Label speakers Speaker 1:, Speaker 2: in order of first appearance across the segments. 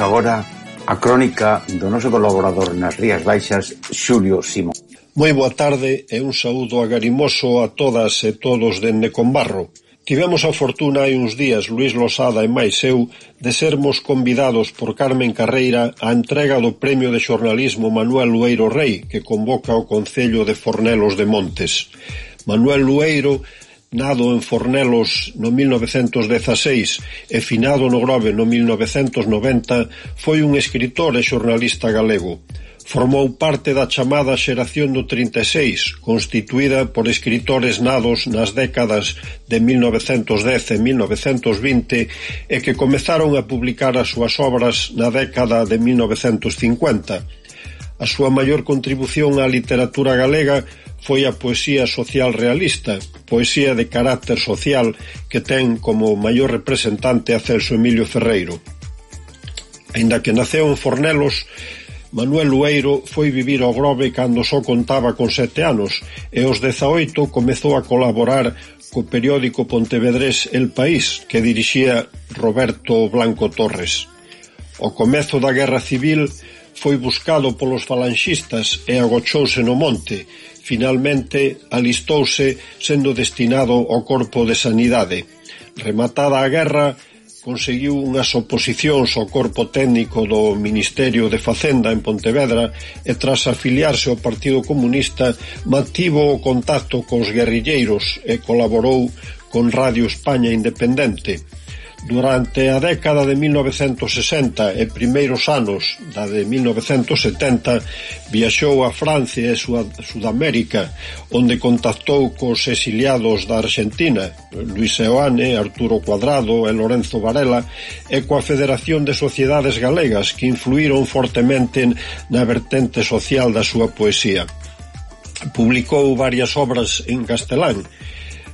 Speaker 1: agora a crónica do noso colaborador nas Rías Baixas, Xulio Simón.
Speaker 2: Moi boa tarde e un saúdo agarimoso a todas e todos dende Combarro. Tivemos a fortuna hai uns días Luis Losada e máis eu de sermos convidados por Carmen Carreira á entrega do Premio de Xornalismo Manuel Lueiro Rei que convoca o Concello de Fornelos de Montes. Manuel Lueiro nado en Fornelos no 1916 e finado no Grove no 1990, foi un escritor e xornalista galego. Formou parte da chamada xeración do 36, constituída por escritores nados nas décadas de 1910 e 1920 e que comezaron a publicar as súas obras na década de 1950. A súa maior contribución á literatura galega foi a poesía social realista, poesía de carácter social que ten como maior representante a Celso Emilio Ferreiro. Ainda que naceu en Fornelos, Manuel Lueiro foi vivir ao Grove cando só contaba con sete anos e aos 18 comezou a colaborar co periódico pontevedrés El País que dirixía Roberto Blanco Torres. O comezo da Guerra Civil foi buscado polos falanxistas e agochouse no monte, Finalmente alistouse sendo destinado ao Corpo de Sanidade. Rematada a guerra conseguiu unhas oposicións ao corpo técnico do Ministerio de Facenda en Pontevedra e tras afiliarse ao Partido Comunista mantivo o contacto cos guerrilleiros e colaborou con Radio España Independente Durante a década de 1960 e primeiros anos da de 1970 viaxou a Francia e Sudamérica onde contactou cos exiliados da Argentina Luis Eoane, Arturo Cuadrado e Lorenzo Varela e coa Federación de Sociedades Galegas que influíron fortemente na vertente social da súa poesía. Publicou varias obras en castelán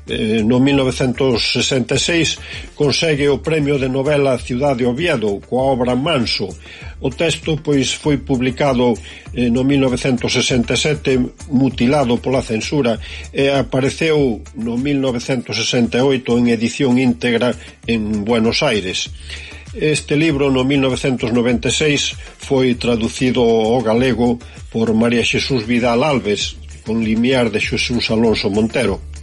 Speaker 2: eh, no 1966 consegue o premio de novela Ciudade Oviedo coa obra Manso. O texto pois foi publicado eh, no 1967 mutilado pola censura e apareceu no 1968 en edición íntegra en Buenos Aires. Este libro no 1996 foi traducido ao galego por María Xesús Vidal Alves con limiar de Xesús Alonso Montero.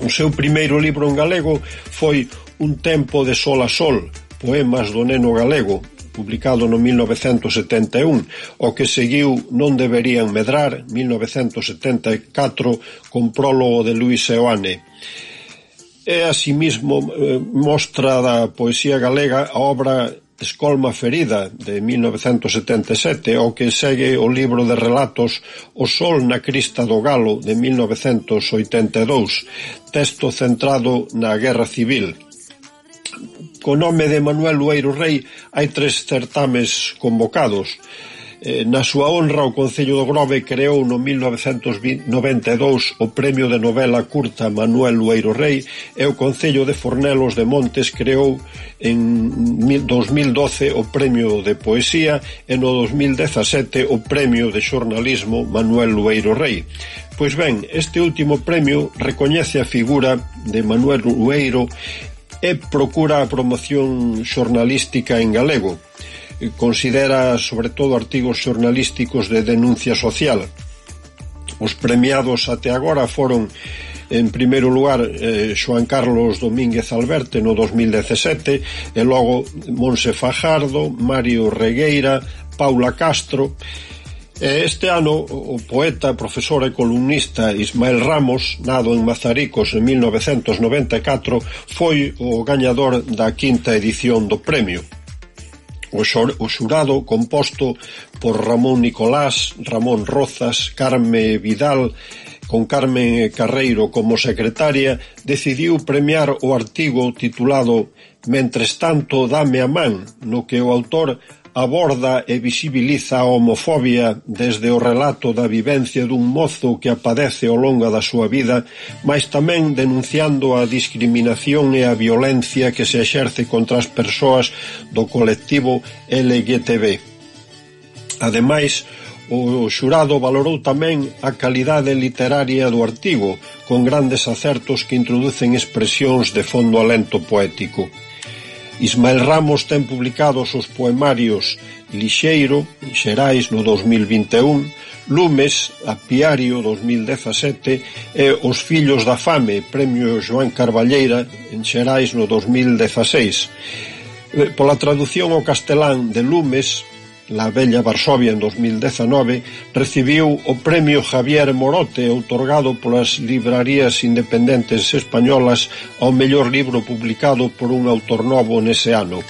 Speaker 2: O seu primeiro libro en galego foi Un tempo de sol a sol, poemas do neno galego, publicado no 1971, o que seguiu Non deberían medrar, 1974, con prólogo de Luis Seoane. E asimismo eh, mostra da poesía galega a obra Escolma ferida, de 1977, o que segue o libro de relatos O sol na crista do galo, de 1982, texto centrado na Guerra Civil. Co nome de Manuel Lueiro Rei hai tres certames convocados Eh, na súa honra, o Concello do Grove creou no 1992 o Premio de Novela Curta Manuel Lueiro Rei e o Concello de Fornelos de Montes creou en 2012 o Premio de Poesía e no 2017 o Premio de Xornalismo Manuel Lueiro Rei. Pois ben, este último premio recoñece a figura de Manuel Lueiro e procura a promoción xornalística en galego. Eh, considera sobre todo artigos xornalísticos de denuncia social. Os premiados até agora foron en primeiro lugar eh, Xoan Carlos Domínguez Alberte no 2017 e logo Monse Fajardo, Mario Regueira, Paula Castro e Este ano o poeta, profesor e columnista Ismael Ramos, nado en Mazaricos en 1994, foi o gañador da quinta edición do premio. O xurado, composto por Ramón Nicolás, Ramón Rozas, Carme Vidal con Carmen Carreiro como secretaria, decidiu premiar o artigo titulado Mentres tanto dame a man, no que o autor aborda e visibiliza a homofobia desde o relato da vivencia dun mozo que a padece ao longo da súa vida, mas tamén denunciando a discriminación e a violencia que se exerce contra as persoas do colectivo LGTB. Ademais, o xurado valorou tamén a calidade literaria do artigo, con grandes acertos que introducen expresións de fondo alento poético. Ismael Ramos ten publicados os poemarios Lixeiro, Xerais no 2021, Lumes, Apiario 2017 e Os fillos da fame, Premio Joan Carballeira en Xerais no 2016. Eh, pola traducción ao castelán de Lumes, la bella Varsovia en 2019, recibiu o premio Javier Morote outorgado polas librarías independentes españolas ao mellor libro publicado por un autor novo nese ano.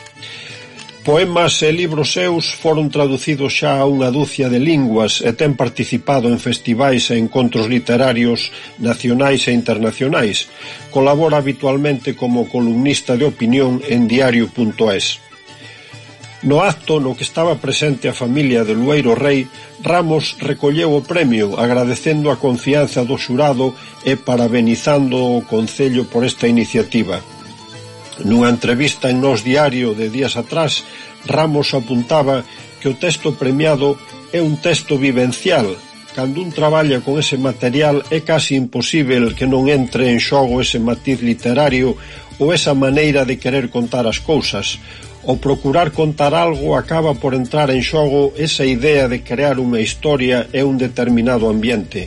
Speaker 2: Poemas e libros seus foron traducidos xa a unha dúcia de linguas e ten participado en festivais e encontros literarios nacionais e internacionais. Colabora habitualmente como columnista de opinión en diario.es. No acto no que estaba presente a familia de Lueiro Rei, Ramos recolleu o premio agradecendo a confianza do xurado e parabenizando o Concello por esta iniciativa. Nunha entrevista en Nos Diario de días atrás, Ramos apuntaba que o texto premiado é un texto vivencial. Cando un traballa con ese material é casi imposível que non entre en xogo ese matiz literario ou esa maneira de querer contar as cousas ao procurar contar algo acaba por entrar en xogo esa idea de crear unha historia e un determinado ambiente.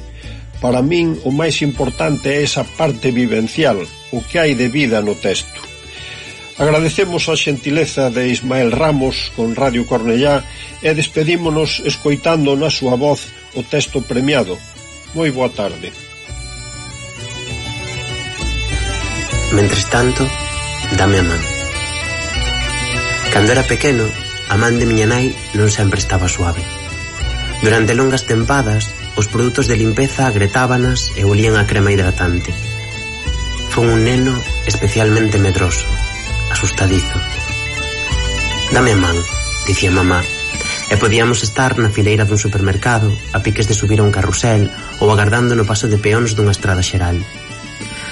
Speaker 2: Para min, o máis importante é esa parte vivencial, o que hai de vida no texto. Agradecemos a xentileza de Ismael Ramos con Radio Cornellá e despedímonos escoitando na súa voz o texto premiado. Moi boa tarde.
Speaker 3: Mentres tanto, dame a man. Cando era pequeno, a man de miña nai non sempre estaba suave. Durante longas tempadas, os produtos de limpeza agretábanas e olían a crema hidratante. Fon un neno especialmente medroso, asustadizo. Dame a man, dicía mamá, e podíamos estar na fileira dun supermercado, a piques de subir a un carrusel ou agardando no paso de peóns dunha estrada xeral.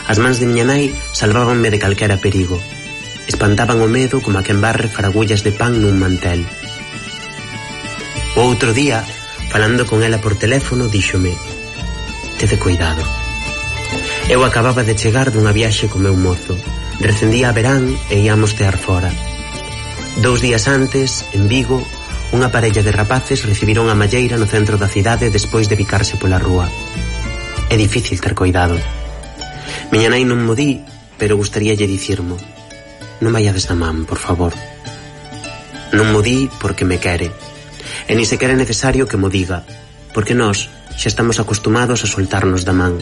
Speaker 3: As mans de miña nai salvábanme de calquera perigo, espantaban o medo como a quen barre faragullas de pan nun mantel. O outro día, falando con ela por teléfono, díxome Tede cuidado. Eu acababa de chegar dunha viaxe co meu mozo. Recendía a verán e íamos tear fora. Dous días antes, en Vigo, unha parella de rapaces recibiron a malleira no centro da cidade despois de bicarse pola rúa. É difícil ter coidado. Miña nai non mo di, pero gustaríalle dicirmo non vayades da man, por favor. Non mo di porque me quere. E ni sequera é necesario que mo diga, porque nós xa estamos acostumados a soltarnos da man.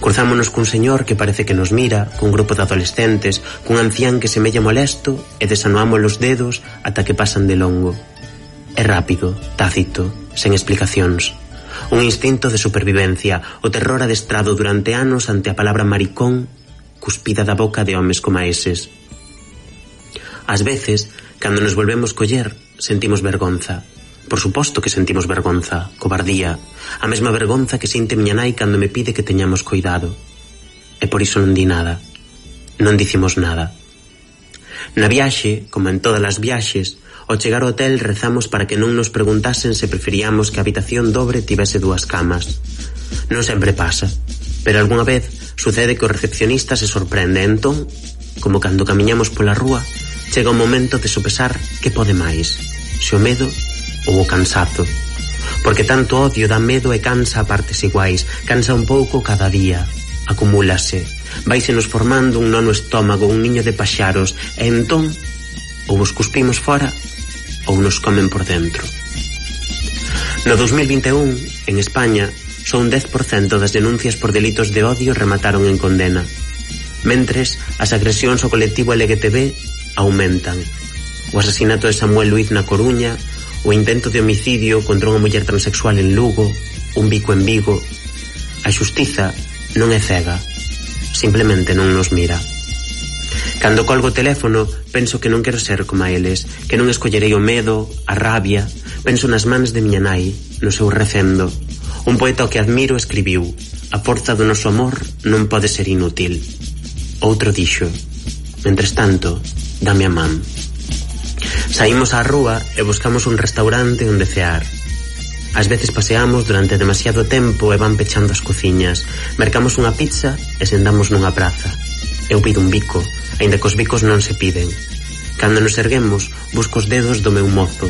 Speaker 3: Cruzámonos cun señor que parece que nos mira, cun grupo de adolescentes, cun ancián que se mella molesto e desanuamos os dedos ata que pasan de longo. É rápido, tácito, sen explicacións. Un instinto de supervivencia, o terror adestrado durante anos ante a palabra maricón cuspida da boca de homes como a eses Ás veces, cando nos volvemos coller, sentimos vergonza. Por suposto que sentimos vergonza, cobardía, a mesma vergonza que sinte miña nai cando me pide que teñamos cuidado. E por iso non di nada. Non dicimos nada. Na viaxe, como en todas as viaxes, ao chegar ao hotel rezamos para que non nos preguntasen se preferíamos que a habitación dobre tivese dúas camas. Non sempre pasa, pero algunha vez sucede que o recepcionista se sorprende entón, como cando camiñamos pola rúa, Chega o momento de sopesar que pode máis, se o medo ou o cansazo. Porque tanto odio dá medo e cansa a partes iguais, cansa un pouco cada día, acumúlase, vaise nos formando un nono estómago, un niño de paxaros, e entón ou os cuspimos fora ou nos comen por dentro. No 2021, en España, só un 10% das denuncias por delitos de odio remataron en condena. Mentres, as agresións ao colectivo LGTB aumentan. O asasinato de Samuel Luiz na Coruña, o intento de homicidio contra unha muller transexual en Lugo, un bico en Vigo. A xustiza non é cega, simplemente non nos mira. Cando colgo o teléfono, penso que non quero ser como eles, que non escollerei o medo, a rabia. Penso nas mans de miña nai, no seu recendo. Un poeta que admiro escribiu A forza do noso amor non pode ser inútil. Outro dixo. Mentres tanto, da miña man. Saímos á rúa e buscamos un restaurante onde cear. Ás veces paseamos durante demasiado tempo e van pechando as cociñas. Mercamos unha pizza e sendamos nunha praza. Eu pido un bico, aínda que os bicos non se piden. Cando nos erguemos, busco os dedos do meu mozo.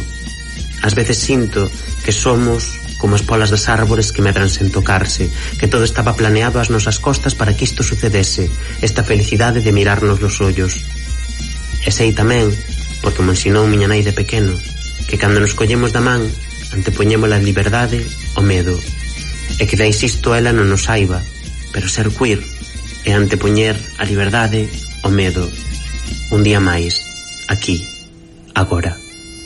Speaker 3: Ás veces sinto que somos como as polas das árbores que medran sen tocarse, que todo estaba planeado ás nosas costas para que isto sucedese, esta felicidade de mirarnos nos ollos. E sei tamén, porque me ensinou miña nai de pequeno, que cando nos collemos da man, antepoñemos a liberdade ao medo. E que dais isto ela non nos saiba, pero ser queer é antepoñer a liberdade ao medo. Un día máis, aquí, agora,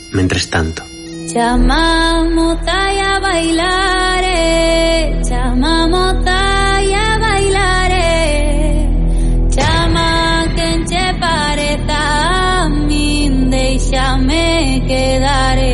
Speaker 3: mentres tanto.
Speaker 4: Chamamos a bailar, eh, chamamos a quedaré.